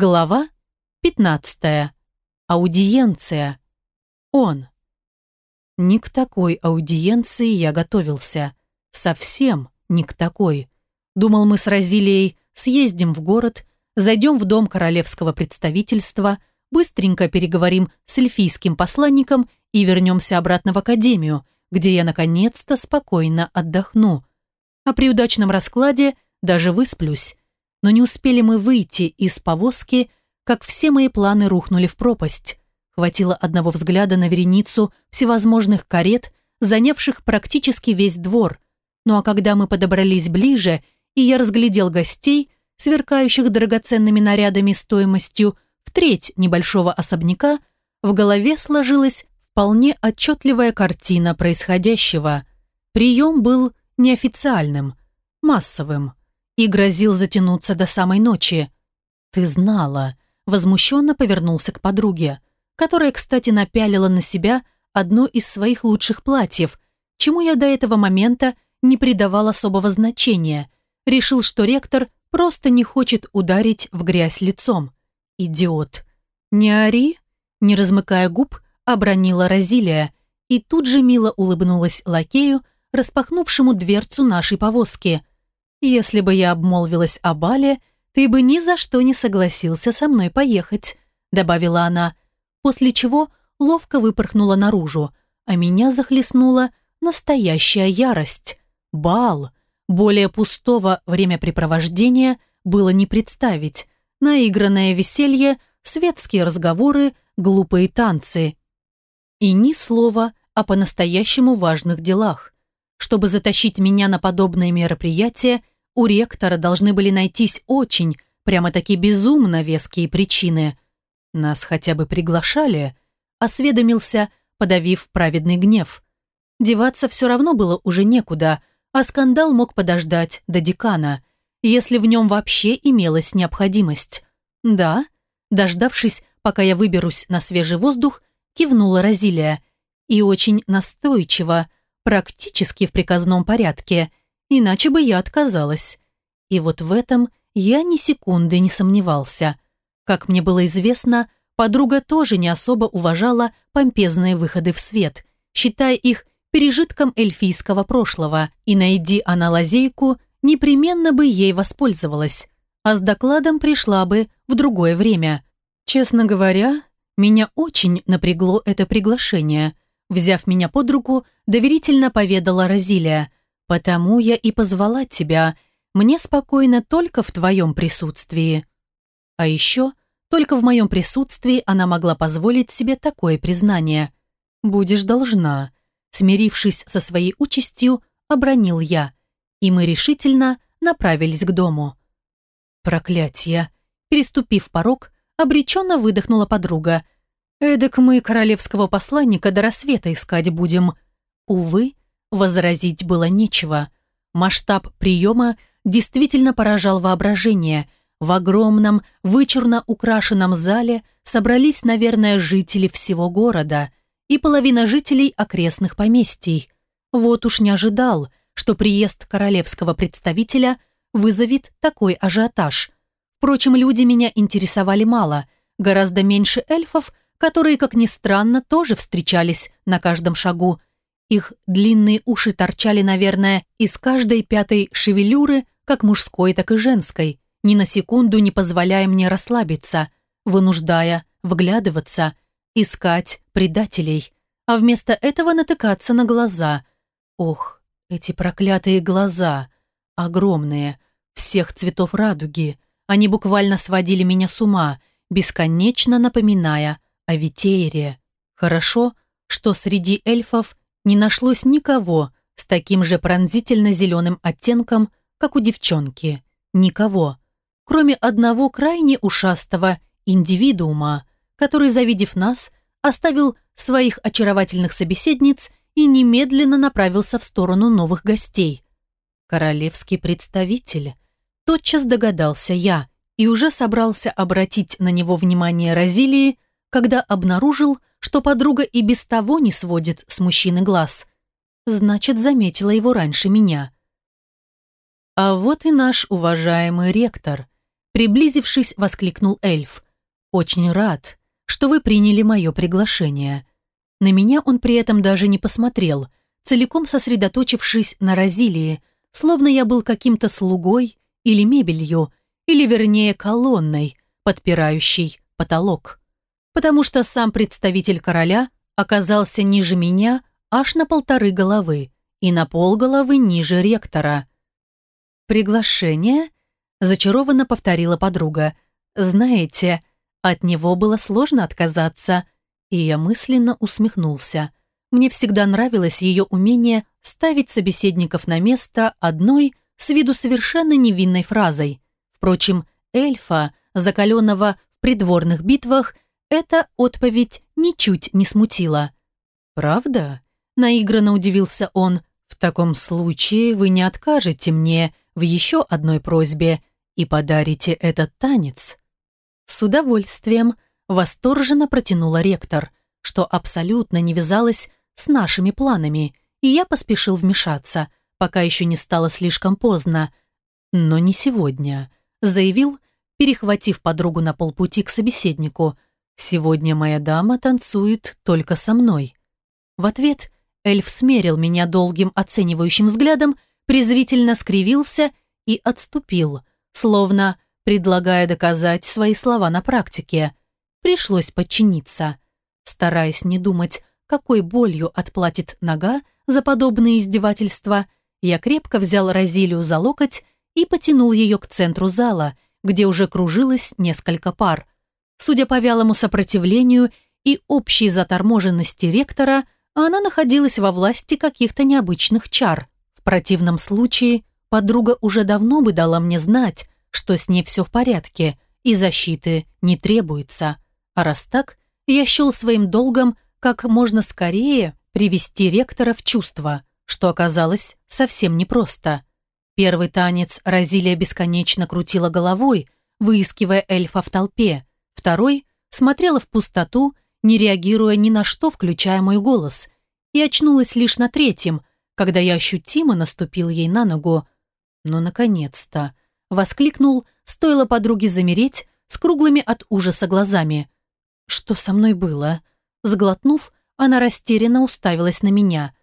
Глава 15. Аудиенция. Он. Не к такой аудиенции я готовился. Совсем не к такой. Думал, мы с Розилией съездим в город, зайдем в дом королевского представительства, быстренько переговорим с эльфийским посланником и вернемся обратно в академию, где я наконец-то спокойно отдохну. А при удачном раскладе даже высплюсь но не успели мы выйти из повозки, как все мои планы рухнули в пропасть. Хватило одного взгляда на вереницу всевозможных карет, занявших практически весь двор. Ну а когда мы подобрались ближе, и я разглядел гостей, сверкающих драгоценными нарядами стоимостью в треть небольшого особняка, в голове сложилась вполне отчетливая картина происходящего. Прием был неофициальным, массовым и грозил затянуться до самой ночи. «Ты знала», – возмущенно повернулся к подруге, которая, кстати, напялила на себя одно из своих лучших платьев, чему я до этого момента не придавал особого значения. Решил, что ректор просто не хочет ударить в грязь лицом. Идиот. «Не ори», – не размыкая губ, обронила Розилия и тут же мило улыбнулась лакею, распахнувшему дверцу нашей повозки. Если бы я обмолвилась о бале, ты бы ни за что не согласился со мной поехать», добавила она, после чего ловко выпорхнула наружу, а меня захлестнула настоящая ярость. Бал. Более пустого времяпрепровождения было не представить. Наигранное веселье, светские разговоры, глупые танцы. И ни слова о по-настоящему важных делах. Чтобы затащить меня на подобное мероприятие, у ректора должны были найтись очень, прямо-таки безумно веские причины. Нас хотя бы приглашали, осведомился, подавив праведный гнев. Деваться все равно было уже некуда, а скандал мог подождать до декана, если в нем вообще имелась необходимость. Да, дождавшись, пока я выберусь на свежий воздух, кивнула Розилия. И очень настойчиво, практически в приказном порядке, иначе бы я отказалась. И вот в этом я ни секунды не сомневался. Как мне было известно, подруга тоже не особо уважала помпезные выходы в свет, считая их пережитком эльфийского прошлого, и найди она лазейку, непременно бы ей воспользовалась, а с докладом пришла бы в другое время. Честно говоря, меня очень напрягло это приглашение – Взяв меня под руку, доверительно поведала Розилия. «Потому я и позвала тебя. Мне спокойно только в твоем присутствии». А еще только в моем присутствии она могла позволить себе такое признание. «Будешь должна», смирившись со своей участью, обронил я, и мы решительно направились к дому. Проклятье! Переступив порог, обреченно выдохнула подруга – Эдак мы королевского посланника до рассвета искать будем. Увы, возразить было нечего. Масштаб приема действительно поражал воображение. В огромном, вычурно украшенном зале собрались, наверное, жители всего города и половина жителей окрестных поместий. Вот уж не ожидал, что приезд королевского представителя вызовет такой ажиотаж. Впрочем, люди меня интересовали мало, гораздо меньше эльфов – которые, как ни странно, тоже встречались на каждом шагу. Их длинные уши торчали, наверное, из каждой пятой шевелюры, как мужской, так и женской, ни на секунду не позволяя мне расслабиться, вынуждая вглядываться, искать предателей, а вместо этого натыкаться на глаза. Ох, эти проклятые глаза, огромные, всех цветов радуги, они буквально сводили меня с ума, бесконечно напоминая о Витеере. Хорошо, что среди эльфов не нашлось никого с таким же пронзительно-зеленым оттенком, как у девчонки. Никого. Кроме одного крайне ушастого индивидуума, который, завидев нас, оставил своих очаровательных собеседниц и немедленно направился в сторону новых гостей. Королевский представитель. Тотчас догадался я и уже собрался обратить на него внимание Розилии, когда обнаружил, что подруга и без того не сводит с мужчины глаз. Значит, заметила его раньше меня. А вот и наш уважаемый ректор. Приблизившись, воскликнул эльф. «Очень рад, что вы приняли мое приглашение». На меня он при этом даже не посмотрел, целиком сосредоточившись на Розилии, словно я был каким-то слугой или мебелью, или вернее колонной, подпирающей потолок. Потому что сам представитель короля оказался ниже меня аж на полторы головы и на полголовы ниже ректора. «Приглашение?» – зачарованно повторила подруга. «Знаете, от него было сложно отказаться». И я мысленно усмехнулся. Мне всегда нравилось ее умение ставить собеседников на место одной, с виду совершенно невинной фразой. Впрочем, эльфа, закаленного в придворных битвах, эта отповедь ничуть не смутила. «Правда?» – наигранно удивился он. «В таком случае вы не откажете мне в еще одной просьбе и подарите этот танец». «С удовольствием», – восторженно протянула ректор, что абсолютно не вязалось с нашими планами, и я поспешил вмешаться, пока еще не стало слишком поздно. «Но не сегодня», – заявил, перехватив подругу на полпути к собеседнику. «Сегодня моя дама танцует только со мной». В ответ эльф смерил меня долгим оценивающим взглядом, презрительно скривился и отступил, словно предлагая доказать свои слова на практике. Пришлось подчиниться. Стараясь не думать, какой болью отплатит нога за подобные издевательства, я крепко взял Розилию за локоть и потянул ее к центру зала, где уже кружилось несколько пар. Судя по вялому сопротивлению и общей заторможенности ректора, она находилась во власти каких-то необычных чар. В противном случае подруга уже давно бы дала мне знать, что с ней все в порядке и защиты не требуется. А раз так, я счел своим долгом как можно скорее привести ректора в чувство, что оказалось совсем непросто. Первый танец Розилия бесконечно крутила головой, выискивая эльфа в толпе. Второй смотрела в пустоту не реагируя ни на что, включая мой голос, и очнулась лишь на третьем, когда я ощутимо наступил ей на ногу. Но, наконец-то, воскликнул, стоило подруге замереть с круглыми от ужаса глазами. Что со мной было? Сглотнув, она растерянно уставилась на меня.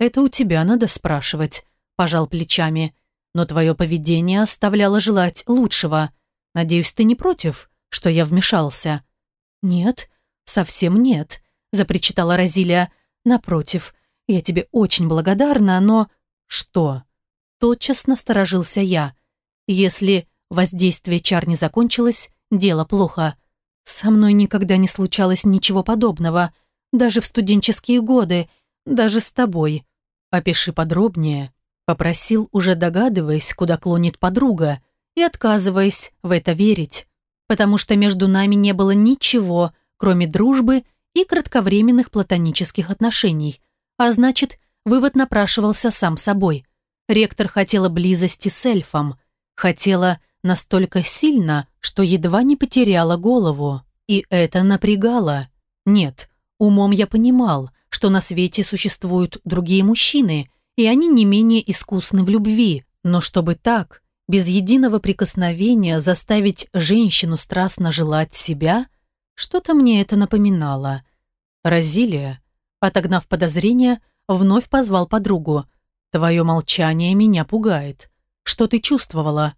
«Это у тебя надо спрашивать», – пожал плечами. «Но твое поведение оставляло желать лучшего. Надеюсь, ты не против, что я вмешался?» «Нет», «Совсем нет», – запричитала Розилия. «Напротив, я тебе очень благодарна, но...» «Что?» Тотчас насторожился я. «Если воздействие чар не закончилось, дело плохо. Со мной никогда не случалось ничего подобного, даже в студенческие годы, даже с тобой. Опиши подробнее», – попросил, уже догадываясь, куда клонит подруга, и отказываясь в это верить, потому что между нами не было ничего, – кроме дружбы и кратковременных платонических отношений. А значит, вывод напрашивался сам собой. Ректор хотела близости с эльфом. Хотела настолько сильно, что едва не потеряла голову. И это напрягало. Нет, умом я понимал, что на свете существуют другие мужчины, и они не менее искусны в любви, но чтобы так, без единого прикосновения заставить женщину страстно желать себя – что-то мне это напоминало. Розилия, отогнав подозрения, вновь позвал подругу. «Твое молчание меня пугает. Что ты чувствовала?»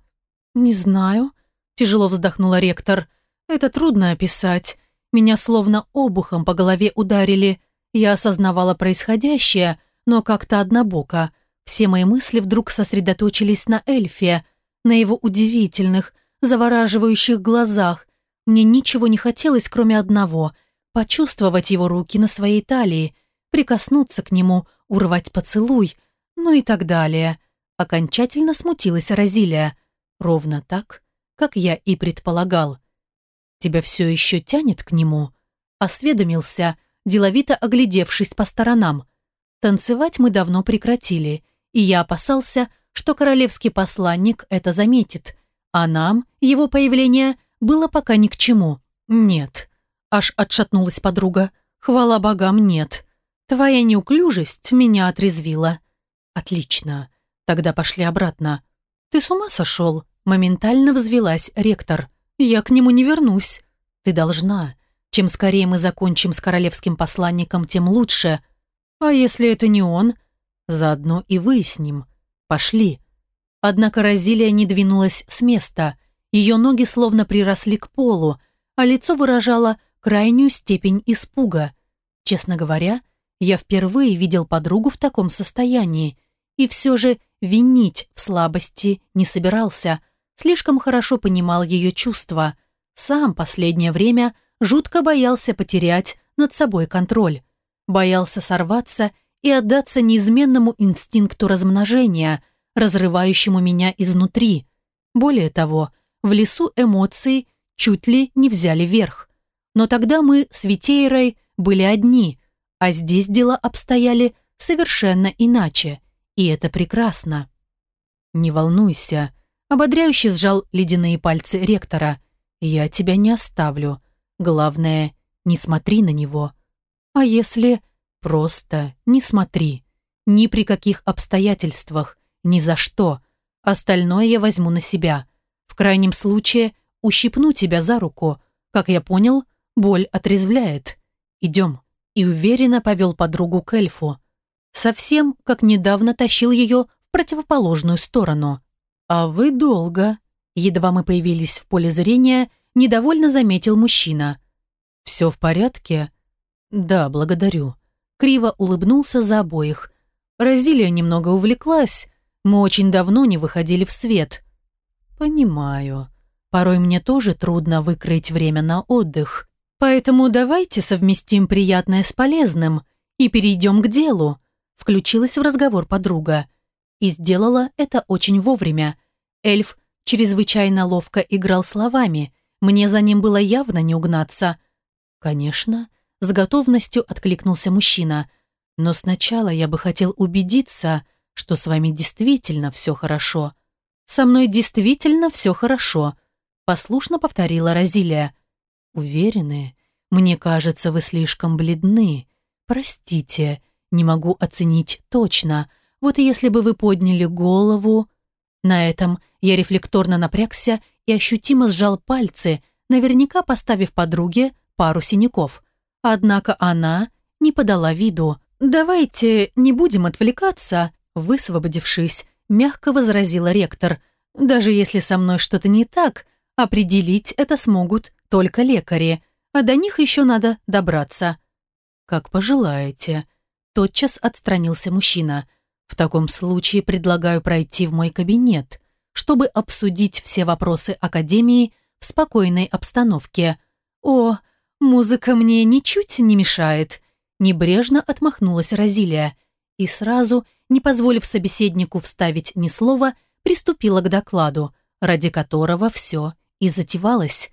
«Не знаю», – тяжело вздохнула ректор. «Это трудно описать. Меня словно обухом по голове ударили. Я осознавала происходящее, но как-то однобоко. Все мои мысли вдруг сосредоточились на эльфе, на его удивительных, завораживающих глазах, мне ничего не хотелось, кроме одного – почувствовать его руки на своей талии, прикоснуться к нему, урвать поцелуй, ну и так далее. Окончательно смутилась Розилия. Ровно так, как я и предполагал. «Тебя все еще тянет к нему?» Осведомился, деловито оглядевшись по сторонам. Танцевать мы давно прекратили, и я опасался, что королевский посланник это заметит, а нам его появление – было пока ни к чему. Нет. Аж отшатнулась подруга. Хвала богам, нет. Твоя неуклюжесть меня отрезвила. Отлично. Тогда пошли обратно. Ты с ума сошел? Моментально взвелась ректор. «Я к нему не вернусь. Ты должна. Чем скорее мы закончим с королевским посланником, тем лучше. А если это не он? Заодно и выясним. Пошли». Однако Розилия не двинулась с места. Ее ноги словно приросли к полу, а лицо выражало крайнюю степень испуга. Честно говоря, я впервые видел подругу в таком состоянии, и все же винить в слабости не собирался, слишком хорошо понимал ее чувства. Сам последнее время жутко боялся потерять над собой контроль. Боялся сорваться и отдаться неизменному инстинкту размножения, разрывающему меня изнутри. Более того, в лесу эмоции чуть ли не взяли верх. Но тогда мы с Витейрой были одни, а здесь дела обстояли совершенно иначе, и это прекрасно. «Не волнуйся», — ободряюще сжал ледяные пальцы ректора. «Я тебя не оставлю. Главное, не смотри на него. А если... Просто не смотри. Ни при каких обстоятельствах, ни за что. Остальное я возьму на себя. В крайнем случае, ущипну тебя за руку. Как я понял, боль отрезвляет. Идем». И уверенно повел подругу к эльфу. Совсем, как недавно тащил ее в противоположную сторону. «А вы долго». Едва мы появились в поле зрения, недовольно заметил мужчина. «Все в порядке?» «Да, благодарю». Криво улыбнулся за обоих. Розилия немного увлеклась. Мы очень давно не выходили в свет. «Понимаю. Порой мне тоже трудно выкроить время на отдых. Поэтому давайте совместим приятное с полезным и перейдем к делу», включилась в разговор подруга. И сделала это очень вовремя. Эльф чрезвычайно ловко играл словами. Мне за ним было явно не угнаться. «Конечно», — с готовностью откликнулся мужчина. «Но сначала я бы хотел убедиться, что с вами действительно все хорошо». «Со мной действительно все хорошо», послушно повторила Розилия. «Уверены? Мне кажется, вы слишком бледны. Простите, не могу оценить точно. Вот если бы вы подняли голову...» На этом я рефлекторно напрягся и ощутимо сжал пальцы, наверняка поставив подруге пару синяков. Однако она не подала виду. «Давайте не будем отвлекаться», высвободившись, мягко возразила ректор. «Даже если со мной что-то не так, Определить это смогут только лекари, а до них еще надо добраться. «Как пожелаете», – тотчас отстранился мужчина. «В таком случае предлагаю пройти в мой кабинет, чтобы обсудить все вопросы Академии в спокойной обстановке». «О, музыка мне ничуть не мешает», – небрежно отмахнулась Розилия и сразу, не позволив собеседнику вставить ни слова, приступила к докладу, ради которого все и затевалась.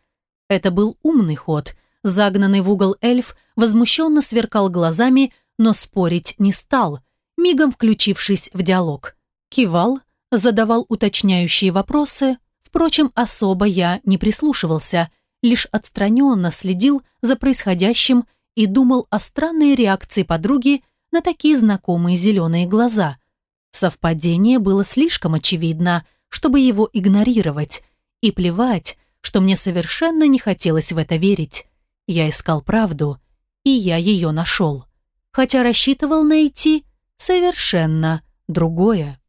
Это был умный ход. Загнанный в угол эльф возмущенно сверкал глазами, но спорить не стал, мигом включившись в диалог. Кивал, задавал уточняющие вопросы, впрочем, особо я не прислушивался, лишь отстраненно следил за происходящим и думал о странной реакции подруги на такие знакомые зеленые глаза. Совпадение было слишком очевидно, чтобы его игнорировать, и плевать, что мне совершенно не хотелось в это верить. Я искал правду, и я ее нашел. Хотя рассчитывал найти совершенно другое.